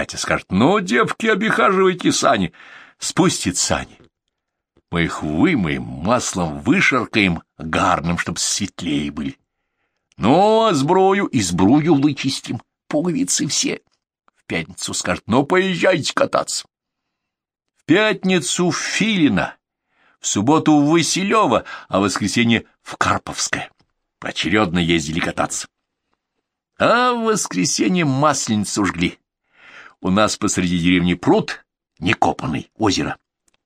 Тятя скажет, ну, девки, обихаживайте сани. Спустит сани. Мы их вымоем, маслом вышаркаем гарным, чтоб светлее были. Ну, а сброю и сбрую вычистим, пуговицы все. В пятницу скажет, ну, поезжайте кататься. В пятницу Филина, в субботу в Василева, а в воскресенье в Карповское. Поочередно ездили кататься. А в воскресенье масленицу жгли. У нас посреди деревни пруд, некопанный, озеро.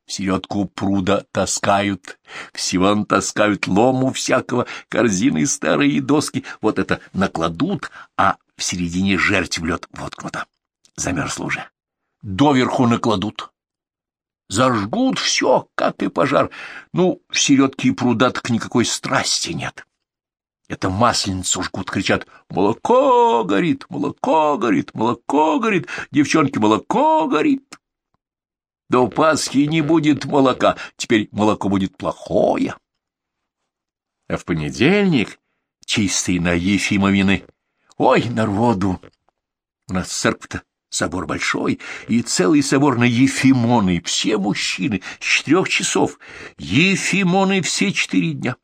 В середку пруда таскают, всего таскают лому всякого, корзины старые доски, вот это накладут, а в середине жерть в лед воткнута. Замерзло уже. Доверху накладут. Зажгут все, как и пожар. Ну, в середке пруда так никакой страсти нет. Это масленицу жгут, кричат «Молоко горит! Молоко горит! Молоко горит! Девчонки, молоко горит!» До Пасхи не будет молока, теперь молоко будет плохое. А в понедельник чистый на Ефимовины. Ой, народу! У нас церковь-то собор большой, и целый собор на Ефимоны, все мужчины, с четырех часов. Ефимоны все четыре дня.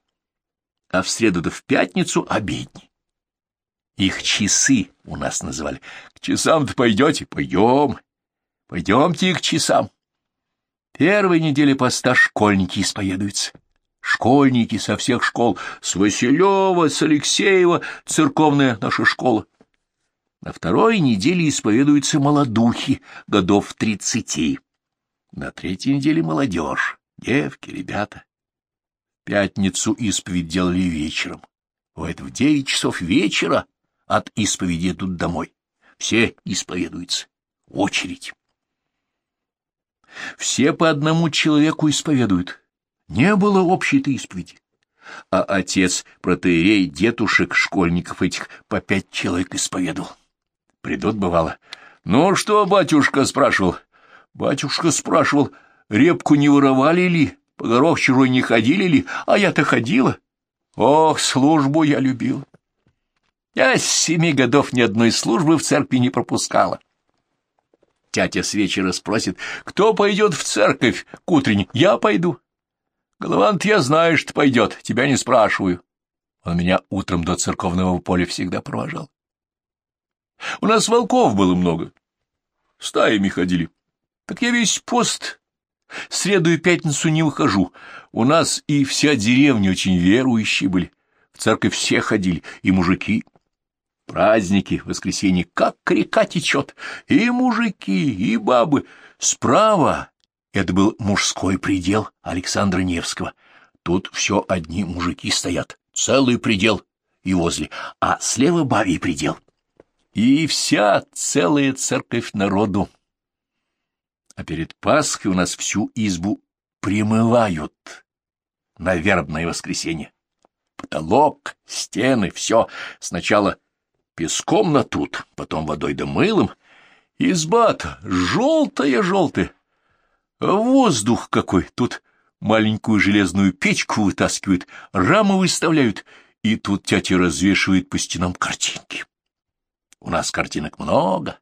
А в среду-то в пятницу обедни. Их часы у нас называли. К часам-то пойдете? Пойдем. Пойдемте к часам. Первой недели поста школьники исповедуются. Школьники со всех школ, с Василева, с Алексеева, церковная наша школа. На второй неделе исповедуются молодухи, годов тридцати. На третьей неделе молодежь, девки, ребята. Пятницу исповедь делали вечером. Вот в девять часов вечера от исповеди идут домой. Все исповедуются. Очередь. Все по одному человеку исповедуют. Не было общей-то исповеди. А отец, протеерей, дедушек, школьников этих по пять человек исповедовал. Придут, бывало. «Ну что, батюшка?» — спрашивал. Батюшка спрашивал, репку не воровали ли, по горох чужой не ходили ли, а я-то ходила. Ох, службу я любила. Я с семи годов ни одной службы в церкви не пропускала. Тятя с вечера спросит, кто пойдет в церковь к утренней? Я пойду. Головант, я знаю, что пойдет, тебя не спрашиваю. Он меня утром до церковного поля всегда провожал. У нас волков было много. Стаями ходили. Так я весь пост среду и пятницу не выхожу. У нас и вся деревня очень верующие были. В церковь все ходили, и мужики, Праздники, воскресенье, как река течет, и мужики, и бабы. Справа это был мужской предел Александра Невского. Тут все одни мужики стоят, целый предел и возле, а слева бабий предел. И вся целая церковь народу. А перед Пасхой у нас всю избу примывают на вербное воскресенье. Потолок, стены, все сначала песком на тут, потом водой да мылом. Изба-то желтая-желтая. Воздух какой! Тут маленькую железную печку вытаскивают, рамы выставляют, и тут тятя развешивает по стенам картинки. У нас картинок много.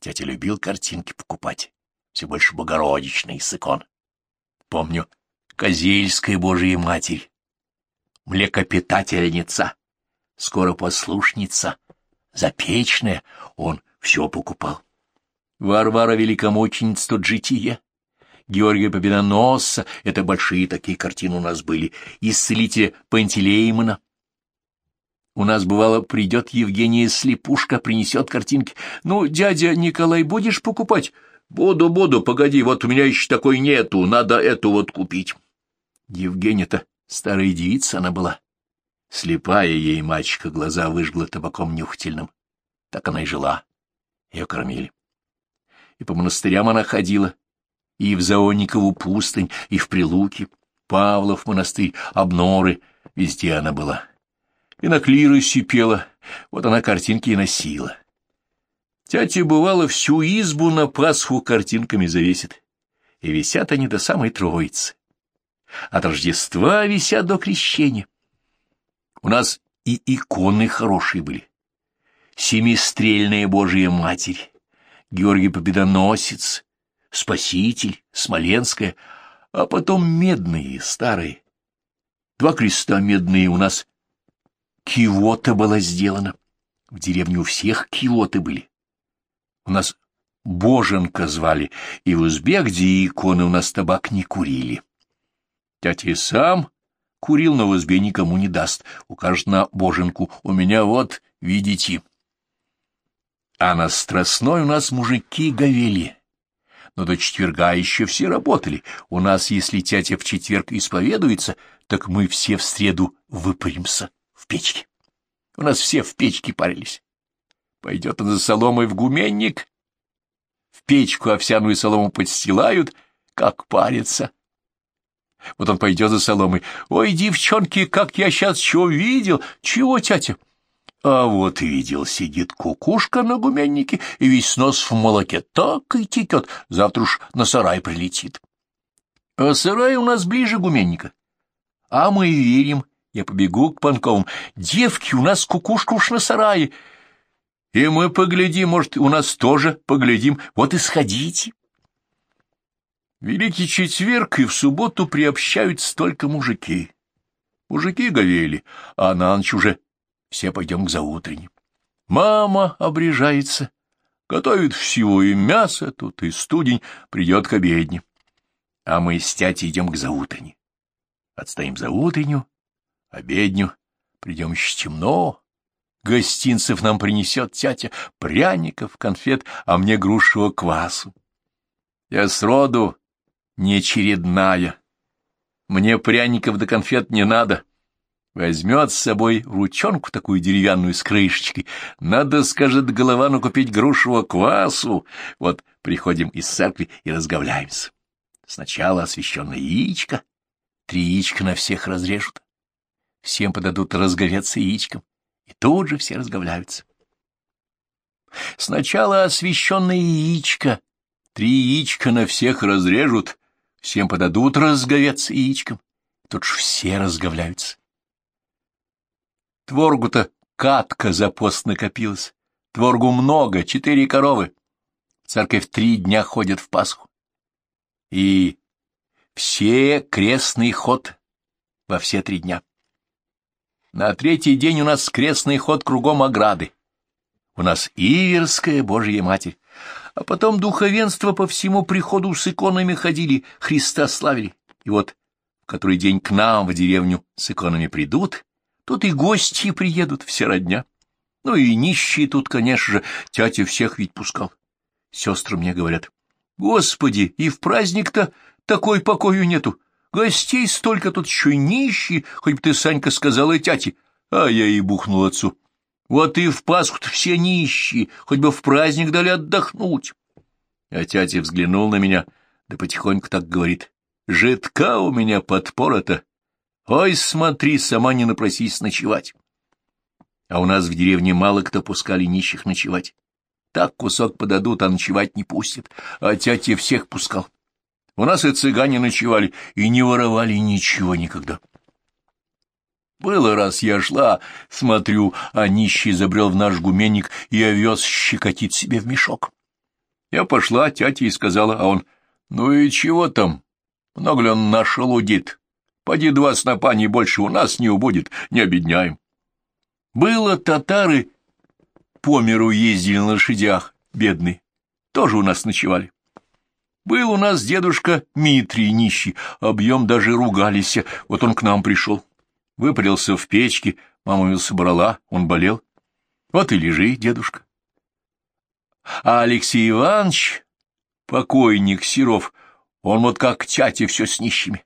Тятя любил картинки покупать, все больше богородичные с икон. Помню, Козельская Божия Матерь, млекопитательница, скоро послушница — запечное, он все покупал. Варвара Великомученица тут житие. Георгия Победоносца — это большие такие картины у нас были. Исцелителя Пантелеймона. У нас, бывало, придет Евгения Слепушка, принесет картинки. Ну, дядя Николай, будешь покупать? Буду, буду, погоди, вот у меня еще такой нету, надо эту вот купить. Евгения-то старая девица она была. Слепая ей мальчика глаза выжгла табаком нюхательным. Так она и жила. Ее кормили. И по монастырям она ходила, и в Заонникову пустынь, и в Прилуки, Павлов монастырь, Обноры, везде она была. И на клиросе пела, вот она картинки и носила. Тятя, бывало, всю избу на Пасху картинками завесит, и висят они до самой Троицы. От Рождества висят до Крещения. У нас и иконы хорошие были. Семистрельная Божия Матерь, Георгий Победоносец, Спаситель, Смоленская, а потом медные, старые. Два креста медные у нас. Кивота была сделана. В деревне у всех кивоты были. У нас Боженка звали, и в узбе, где иконы у нас табак не курили. Тятя и сам курил, но в узбе никому не даст. Укажет на Боженку. У меня вот, видите. А на Страстной у нас мужики говели. Но до четверга еще все работали. У нас, если тятя в четверг исповедуется, так мы все в среду выпаримся в печке. У нас все в печке парились. Пойдет он за соломой в гуменник, в печку овсяную солому подстилают, как парится. Вот он пойдет за соломой. «Ой, девчонки, как я сейчас чего видел! Чего, тятя?» А вот видел, сидит кукушка на гуменнике, и весь нос в молоке так и текет, завтра уж на сарай прилетит. А сарай у нас ближе гуменника. А мы верим, я побегу к Панковым. Девки, у нас кукушка уж на сарае. И мы поглядим, может, у нас тоже поглядим. Вот и сходите. Великий четверг и в субботу приобщаются только мужики. Мужики говели, а на ночь уже все пойдем к заутренне. Мама обрежается, готовит всего и мясо, тут и студень, придет к обедне. А мы с тятей идем к заутренне. Отстоим за утренню, обедню, придем еще темно. Гостинцев нам принесет тятя, пряников, конфет, а мне грушевого квасу. Я сроду не очередная. Мне пряников да конфет не надо. Возьмет с собой ручонку такую деревянную с крышечкой. Надо, скажет голова, купить грушевого квасу. Вот приходим из церкви и разговляемся. Сначала освященное яичко. Три яичка на всех разрежут. Всем подадут разговеться яичком. И тут же все разговляются. Сначала освященное яичко. Три яичка на всех разрежут, Всем подадут разговец яичком. Тут ж все разговляются. Творгу-то катка за пост накопилась. Творгу много, четыре коровы. Церковь три дня ходит в Пасху. И все крестный ход во все три дня. На третий день у нас крестный ход кругом ограды. У нас Иверская Божья Матерь а потом духовенство по всему приходу с иконами ходили, Христа славили. И вот который день к нам в деревню с иконами придут, тут и гости приедут, все родня. Ну и нищие тут, конечно же, тятя всех ведь пускал. Сестры мне говорят, Господи, и в праздник-то такой покою нету. Гостей столько тут еще нищие, хоть бы ты, Санька, сказала тяте. А я и бухнул отцу. Вот и в Пасху-то все нищие, хоть бы в праздник дали отдохнуть. А тятя взглянул на меня, да потихоньку так говорит. Жидка у меня подпора-то. Ой, смотри, сама не напросись ночевать. А у нас в деревне мало кто пускали нищих ночевать. Так кусок подадут, а ночевать не пустят. А тятя всех пускал. У нас и цыгане ночевали, и не воровали ничего никогда. Было раз я шла, смотрю, а нищий забрел в наш гуменник и овес щекотит себе в мешок. Я пошла, тятя и сказала, а он, ну и чего там? Много ли он нашелудит? Поди два снопа, не больше у нас не убудет, не обедняем. Было татары по миру ездили на лошадях, бедные, тоже у нас ночевали. Был у нас дедушка Митрий нищий, объем даже ругались, вот он к нам пришел выпарился в печке, мама его собрала, он болел. Вот и лежи, дедушка. А Алексей Иванович, покойник Серов, он вот как тяти все с нищими.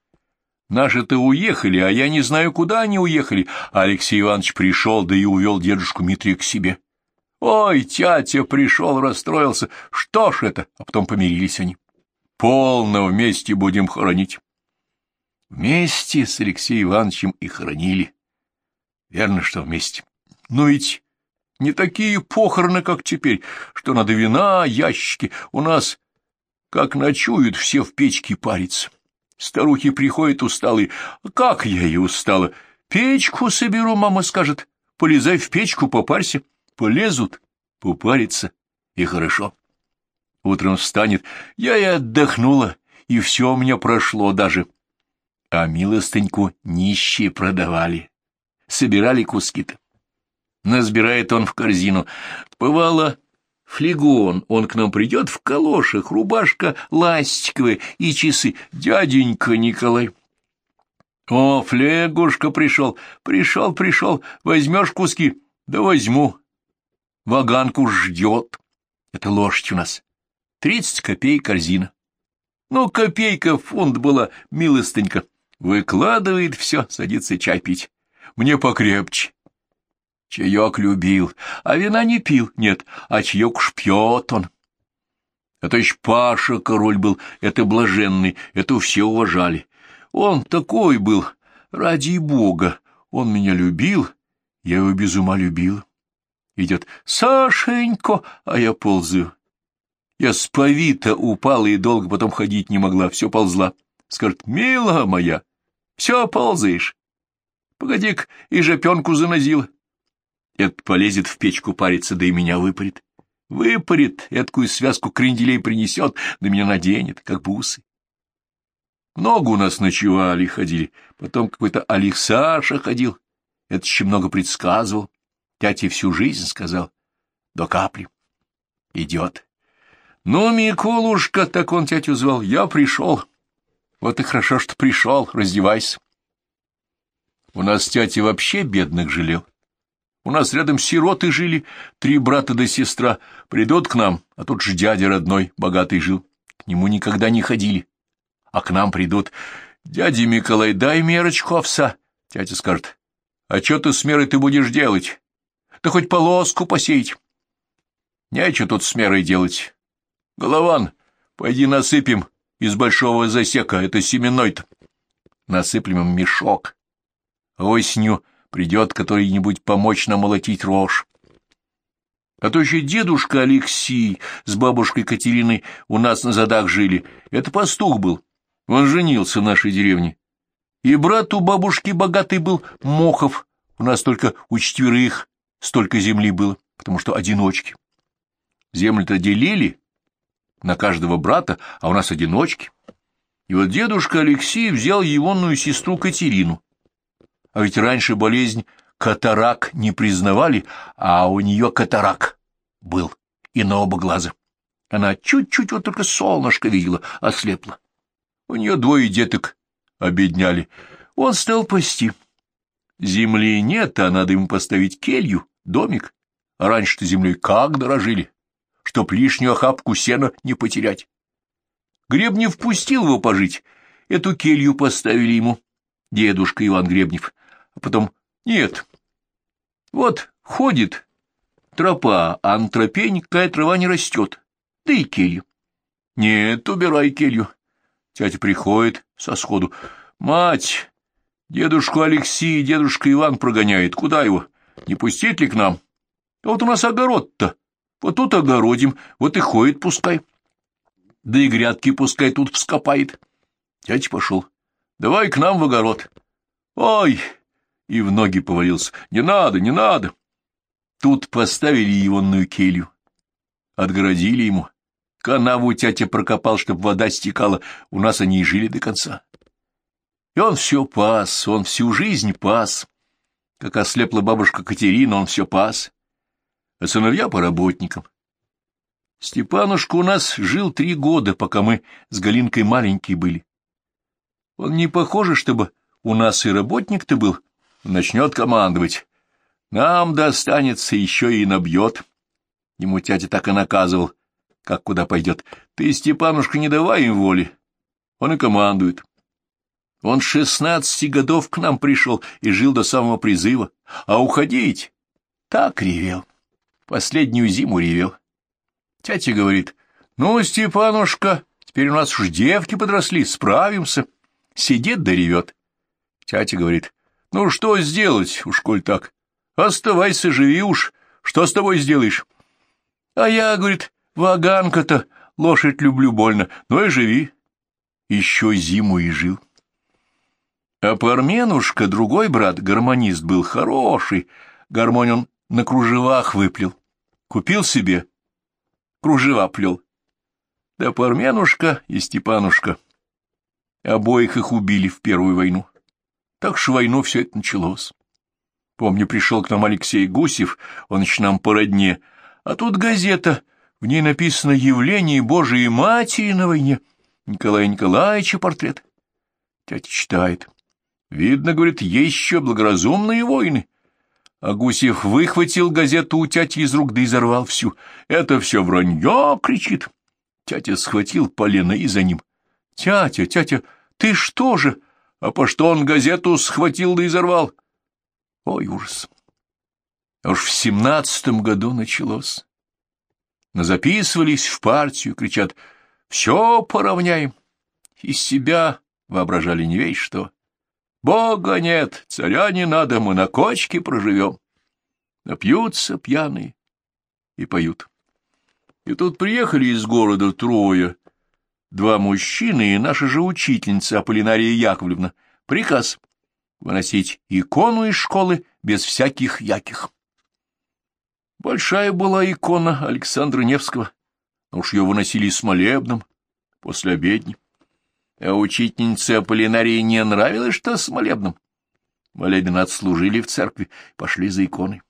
Наши-то уехали, а я не знаю, куда они уехали. Алексей Иванович пришел, да и увел дедушку Митрия к себе. Ой, тятя пришел, расстроился. Что ж это? А потом помирились они. Полно вместе будем хоронить. Вместе с Алексеем Ивановичем и хоронили. Верно, что вместе. Но ведь не такие похороны, как теперь, что надо вина, ящики. У нас, как ночуют, все в печке парятся. Старухи приходят усталые. Как я и устала. Печку соберу, мама скажет. Полезай в печку, попарься. Полезут, попариться, и хорошо. Утром встанет, я и отдохнула, и все у меня прошло даже. А милостыньку нищие продавали, собирали куски-то. Насбирает он в корзину. Бывало, флегон, он к нам придет в калошах, рубашка ластиковая и часы. Дяденька Николай. О, флегушка пришел, пришел, пришел, возьмешь куски? Да возьму. Ваганку ждет. Это лошадь у нас. Тридцать копеек корзина. Ну, копейка фунт была, милостынька. Выкладывает все, садится чай пить. Мне покрепче. Чаек любил, а вина не пил, нет, а чаек уж пьет он. Это еще Паша король был, это блаженный, это все уважали. Он такой был, ради бога, он меня любил, я его без ума любил. Идет «Сашенько!» а я ползаю. Я с повита упала и долго потом ходить не могла, все ползла. Скажет, мила моя, все ползаешь. Погоди-ка, и жопенку занозила. Этот полезет в печку париться, да и меня выпарит. Выпарит, эткую связку кренделей принесет, да меня наденет, как бусы. Много у нас ночевали, ходили. Потом какой-то Алих Саша ходил. Это еще много предсказывал. Тятя всю жизнь сказал. До капли. Идет. Ну, Миколушка, так он тятю звал, я пришел. Вот и хорошо, что пришел, раздевайся. У нас тятя вообще бедных жалел. У нас рядом сироты жили, три брата да сестра. Придут к нам, а тут же дядя родной, богатый жил. К нему никогда не ходили. А к нам придут. Дядя Миколай, дай мерочку овса. Тятя скажет, а что ты с мерой ты будешь делать? Да хоть полоску посеять. Нечего тут с мерой делать. Голован, пойди насыпем из большого засека, это семенной-то. Насыплем им мешок. Осенью придет который-нибудь помочь нам молотить рожь. А то еще дедушка Алексей с бабушкой Катериной у нас на задах жили. Это пастух был. Он женился в нашей деревне. И брат у бабушки богатый был, Мохов. У нас только у четверых столько земли было, потому что одиночки. Землю-то делили на каждого брата, а у нас одиночки. И вот дедушка Алексей взял егонную сестру Катерину. А ведь раньше болезнь катарак не признавали, а у нее катарак был и на оба глаза. Она чуть-чуть вот только солнышко видела, ослепла. У нее двое деток обедняли. Он стал пасти. Земли нет, а надо ему поставить келью, домик. А раньше-то землей как дорожили, чтоб лишнюю охапку сена не потерять. Гребнев впустил его пожить. Эту келью поставили ему, дедушка Иван Гребнев а потом «нет». Вот ходит тропа, а на тропе никакая трава не растет, да и келью. «Нет, убирай келью». Тятя приходит со сходу. «Мать, дедушку Алексей и дедушка Иван прогоняет. Куда его? Не пустить ли к нам? А вот у нас огород-то. Вот тут огородим, вот и ходит пускай. Да и грядки пускай тут вскопает». Тятя пошел. «Давай к нам в огород». «Ой!» и в ноги повалился. «Не надо, не надо!» Тут поставили егонную келью. Отгородили ему. Канаву тятя прокопал, чтобы вода стекала. У нас они и жили до конца. И он все пас, он всю жизнь пас. Как ослепла бабушка Катерина, он все пас. А сыновья по работникам. Степанушка у нас жил три года, пока мы с Галинкой маленькие были. Он не похоже, чтобы у нас и работник-то был, начнет командовать. Нам достанется еще и набьет. Ему тятя так и наказывал, как куда пойдет. Ты, Степанушка, не давай им воли. Он и командует. Он шестнадцати годов к нам пришел и жил до самого призыва. А уходить? Так ревел. Последнюю зиму ревел. Тятя говорит, ну, Степанушка, теперь у нас уж девки подросли, справимся. Сидит да ревет. Тятя говорит, ну, что сделать, уж коль так? Оставайся, живи уж. Что с тобой сделаешь? А я, говорит, ваганка-то, лошадь люблю больно, ну и живи. Еще зиму и жил. А Парменушка, другой брат, гармонист был хороший. Гармонь он на кружевах выплел. Купил себе, кружева плел. Да Парменушка и Степанушка. Обоих их убили в Первую войну. Так что войну все это началось. Помню, пришел к нам Алексей Гусев, он еще нам по родне, а тут газета, в ней написано «Явление Божией Матери на войне». Николая Николаевича портрет. Тятя читает. Видно, говорит, есть еще благоразумные воины. А Гусев выхватил газету у тети из рук, да изорвал всю. «Это все вранье!» — кричит. Тятя схватил полено и за ним. «Тятя, тятя, ты что же?» А по что он газету схватил да изорвал? Ой, ужас! Уж в семнадцатом году началось. Но записывались в партию, кричат «Все поравняем!» Из себя воображали не весь что. Бога нет, царя не надо, мы на кочке проживем. Напьются пьяные и поют. И тут приехали из города трое, два мужчины и наша же учительница Аполлинария Яковлевна. Приказ выносить икону из школы без всяких яких. Большая была икона Александра Невского, но уж ее выносили с молебном после обедни. А учительнице Аполлинарии не нравилось, что с молебном. Молебен отслужили в церкви, пошли за иконой.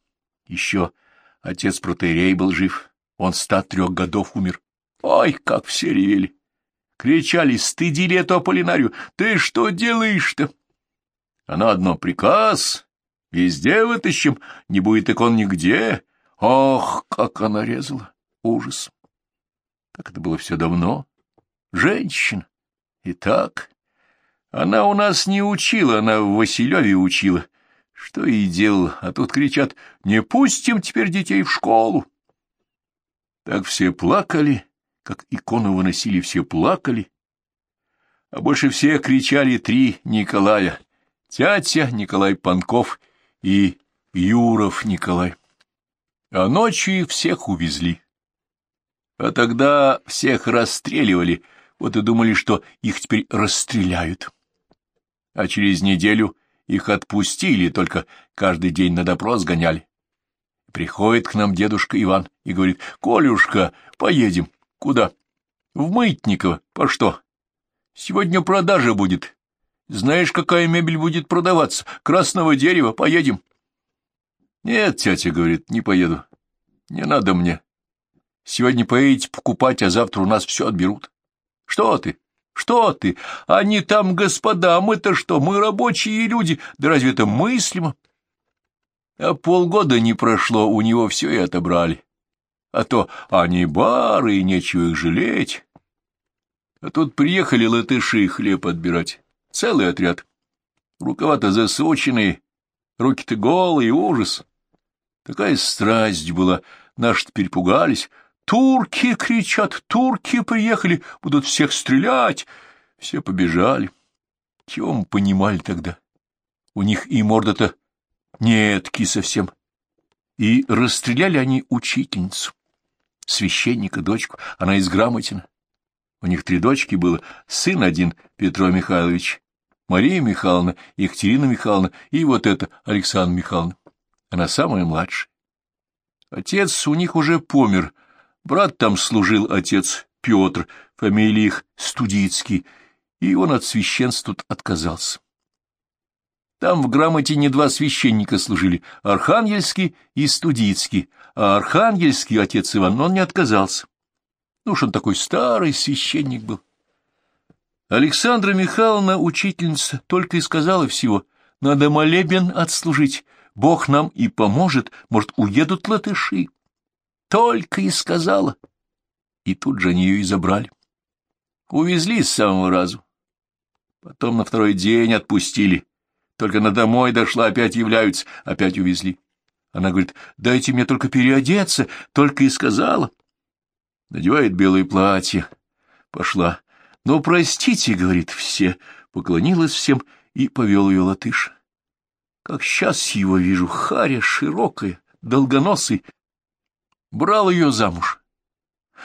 Еще отец протеерей был жив, он ста трех годов умер. Ой, как все ревели! Кричали, стыдили эту Аполлинарию. Ты что делаешь-то? Она одно приказ. Везде вытащим, не будет икон нигде. Ох, как она резала! Ужас! Так это было все давно. Женщина. И так. Она у нас не учила, она в Василеве учила. Что и делал, а тут кричат, не пустим теперь детей в школу. Так все плакали как икону выносили, все плакали, а больше всех кричали три Николая — тятя Николай Панков и Юров Николай. А ночью их всех увезли. А тогда всех расстреливали, вот и думали, что их теперь расстреляют. А через неделю их отпустили, только каждый день на допрос гоняли. Приходит к нам дедушка Иван и говорит, «Колюшка, поедем». Куда? В Мытниково. По что? Сегодня продажа будет. Знаешь, какая мебель будет продаваться? Красного дерева. Поедем. Нет, тетя говорит, не поеду. Не надо мне. Сегодня поедете покупать, а завтра у нас все отберут. Что ты? Что ты? Они там, господа, мы-то что? Мы рабочие люди. Да разве это мыслимо? А полгода не прошло, у него все и отобрали а то они бары, и нечего их жалеть. А тут приехали латыши хлеб отбирать, целый отряд. Рукава-то засученные, руки-то голые, ужас. Такая страсть была, наши перепугались. «Турки!» — кричат, «турки приехали, будут всех стрелять!» Все побежали. Чего мы понимали тогда? У них и морда-то нетки совсем. И расстреляли они учительницу священника дочку, она из Грамотина. У них три дочки было, сын один, Петро Михайлович, Мария Михайловна, Екатерина Михайловна и вот это Александра Михайловна. Она самая младшая. Отец у них уже помер, брат там служил, отец Петр, фамилия их Студицкий, и он от священства отказался. Там в грамоте не два священника служили, Архангельский и Студицкий, а Архангельский отец Иван, он не отказался. Ну уж он такой старый священник был. Александра Михайловна, учительница, только и сказала всего, надо молебен отслужить, Бог нам и поможет, может, уедут латыши. Только и сказала. И тут же они ее и забрали. Увезли с самого разу. Потом на второй день отпустили только на домой дошла, опять являются, опять увезли. Она говорит, дайте мне только переодеться, только и сказала. Надевает белое платье. Пошла. Ну, простите, говорит, все. Поклонилась всем и повел ее латыш. Как сейчас его вижу, харя широкая, долгоносый. Брал ее замуж.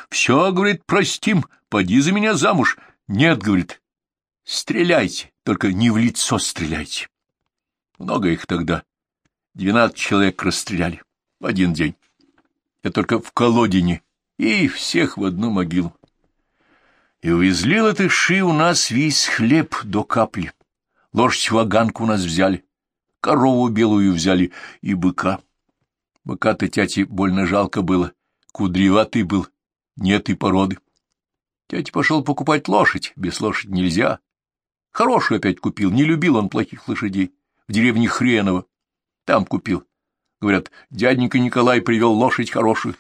Все, говорит, простим, поди за меня замуж. Нет, говорит, стреляйте, только не в лицо стреляйте. Много их тогда. Двенадцать человек расстреляли в один день. Я только в Колодине, и всех в одну могилу. И увезли латыши у нас весь хлеб до капли. Лошадь ваганку у нас взяли, корову белую взяли и быка. Быка-то тяте больно жалко было, кудреватый был, нет и породы. Тятя пошел покупать лошадь, без лошади нельзя. Хорошую опять купил, не любил он плохих лошадей, в деревне Хреново. Там купил. Говорят, дяденька Николай привел лошадь хорошую,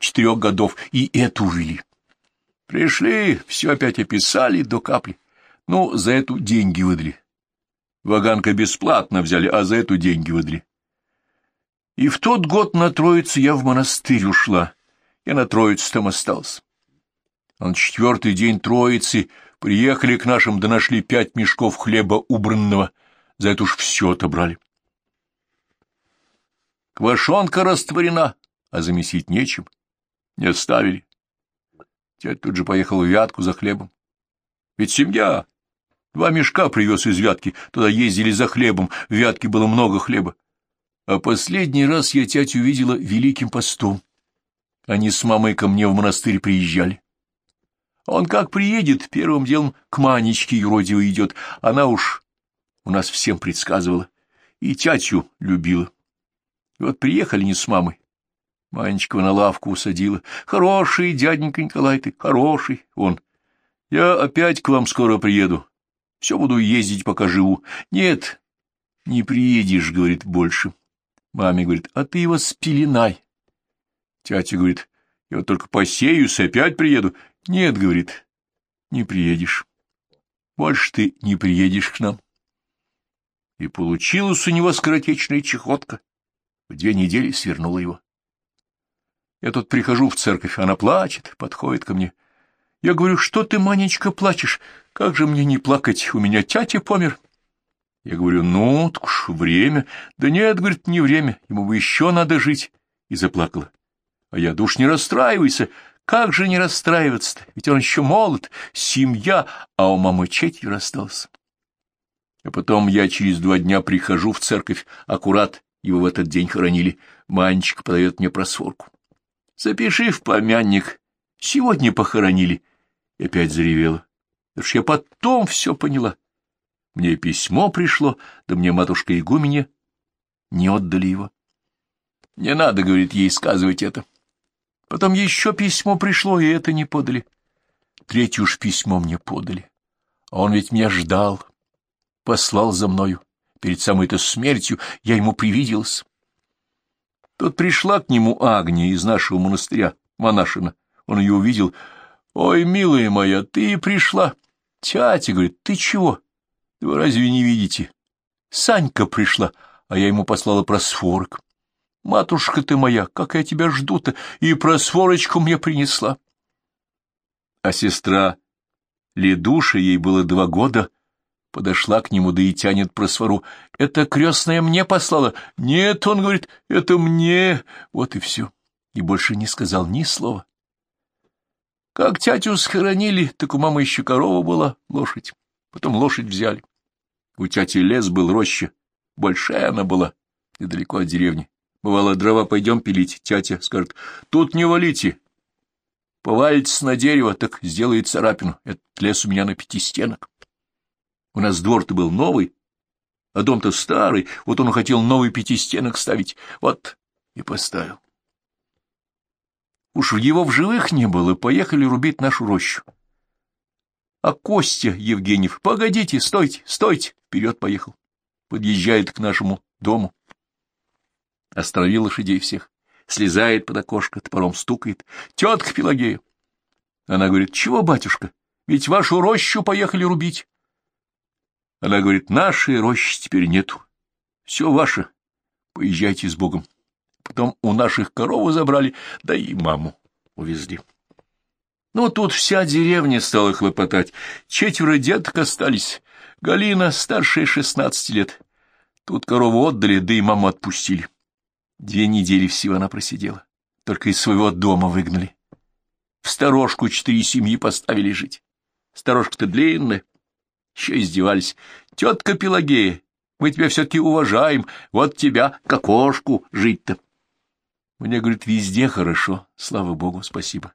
четырех годов, и эту увели. Пришли, все опять описали до капли. Ну, за эту деньги выдали. Ваганка бесплатно взяли, а за эту деньги выдали. И в тот год на Троицу я в монастырь ушла. Я на Троицу там остался. А на четвертый день Троицы приехали к нашим, да нашли пять мешков хлеба убранного. За это уж все отобрали. Квашонка растворена, а замесить нечем. Не оставили. Дядь тут же поехал в Вятку за хлебом. Ведь семья. Два мешка привез из Вятки, туда ездили за хлебом, в Вятке было много хлеба. А последний раз я тятю видела великим постом. Они с мамой ко мне в монастырь приезжали. Он как приедет, первым делом к Манечке юродивой идет. Она уж у нас всем предсказывала. И тятю любила. Вот приехали не с мамой. Манечка на лавку усадила. Хороший дяденька Николай ты, хороший он. Я опять к вам скоро приеду. Все буду ездить, пока живу. Нет, не приедешь, говорит, больше. Маме говорит, а ты его спеленай. Тятя говорит, я вот только посеюсь и опять приеду. Нет, говорит, не приедешь. Больше ты не приедешь к нам. И получилась у него скоротечная чехотка. В две недели свернула его. Я тут прихожу в церковь, она плачет, подходит ко мне. Я говорю, что ты, Манечка, плачешь? Как же мне не плакать? У меня тятя помер. Я говорю, ну, так уж время. Да нет, говорит, не время, ему бы еще надо жить. И заплакала. А я, душ, не расстраивайся. Как же не расстраиваться-то? Ведь он еще молод, семья, а у мамы четверо остался. А потом я через два дня прихожу в церковь, аккурат его в этот день хоронили. Манечка подает мне просворку. Запиши в помянник. Сегодня похоронили. И опять заревела. Это ж я потом все поняла. Мне письмо пришло, да мне матушка игуменья не отдали его. Не надо, говорит, ей сказывать это. Потом еще письмо пришло, и это не подали. Третье уж письмо мне подали. А он ведь меня ждал, послал за мною. Перед самой-то смертью я ему привиделась. Тут пришла к нему Агния из нашего монастыря, монашина. Он ее увидел. «Ой, милая моя, ты пришла!» «Тятя, — говорит, — ты чего? Вы разве не видите? Санька пришла, а я ему послала просфорок. Матушка ты моя, как я тебя жду-то, и просфорочку мне принесла!» А сестра Ледуша, ей было два года, — подошла к нему, да и тянет просвору. «Это крестная мне послала?» «Нет», — он говорит, — «это мне». Вот и все. И больше не сказал ни слова. Как тятю схоронили, так у мамы еще корова была, лошадь. Потом лошадь взяли. У тети лес был, роща. Большая она была, недалеко от деревни. Бывало, дрова пойдем пилить. Тятя скажет, тут не валите. Повалитесь на дерево, так сделает царапину. Этот лес у меня на пяти стенок. У нас двор-то был новый, а дом-то старый, вот он хотел новый пятистенок ставить, вот и поставил. Уж его в живых не было, поехали рубить нашу рощу. А Костя Евгеньев, погодите, стойте, стойте, вперед поехал. Подъезжает к нашему дому. Остановил лошадей всех. Слезает под окошко, топором стукает. Тетка Пелагея. Она говорит, чего, батюшка, ведь вашу рощу поехали рубить. Она говорит, нашей рощи теперь нету. Все ваше. Поезжайте с Богом. Потом у наших корову забрали, да и маму увезли. Ну, тут вся деревня стала хлопотать. Четверо деток остались. Галина, старшая шестнадцати лет. Тут корову отдали, да и маму отпустили. Две недели всего она просидела. Только из своего дома выгнали. В сторожку четыре семьи поставили жить. Сторожка-то длинная, еще издевались. Тетка Пелагея, мы тебя все-таки уважаем, вот тебя к окошку жить-то. Мне, говорит, везде хорошо, слава богу, спасибо.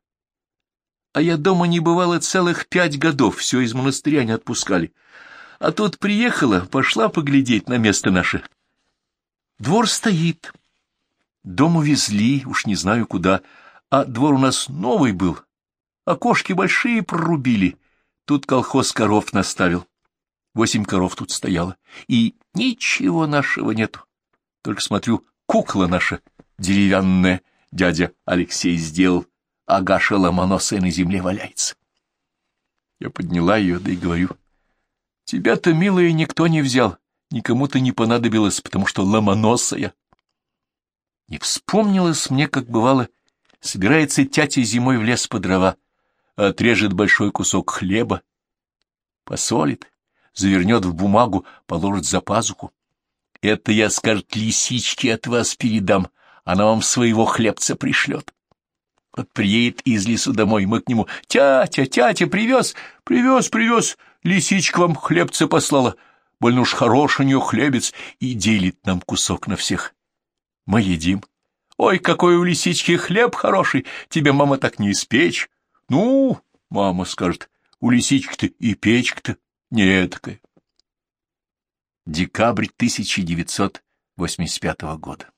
А я дома не бывала целых пять годов, все из монастыря не отпускали. А тут приехала, пошла поглядеть на место наше. Двор стоит. Дом увезли, уж не знаю куда, а двор у нас новый был. Окошки большие прорубили. Тут колхоз коров наставил. Восемь коров тут стояло. И ничего нашего нету. Только смотрю, кукла наша деревянная дядя Алексей сделал, Агаша ломоносая на земле валяется. Я подняла ее, да и говорю, тебя-то, милая, никто не взял, никому-то не понадобилось, потому что ломоносая. Не вспомнилось мне, как бывало, собирается тятя зимой в лес по дрова, отрежет большой кусок хлеба, посолит, завернет в бумагу, положит за пазуху. Это я, скажет, лисичке от вас передам, она вам своего хлебца пришлет. Вот приедет из лесу домой, мы к нему, «Тятя, тятя, привез, привез, привез, лисичка вам хлебца послала, больно уж хороший у нее хлебец, и делит нам кусок на всех. Мы едим. Ой, какой у лисички хлеб хороший, тебе, мама, так не испечь. Ну, мама скажет, у лисички-то и печка-то не такая. Декабрь 1985 года.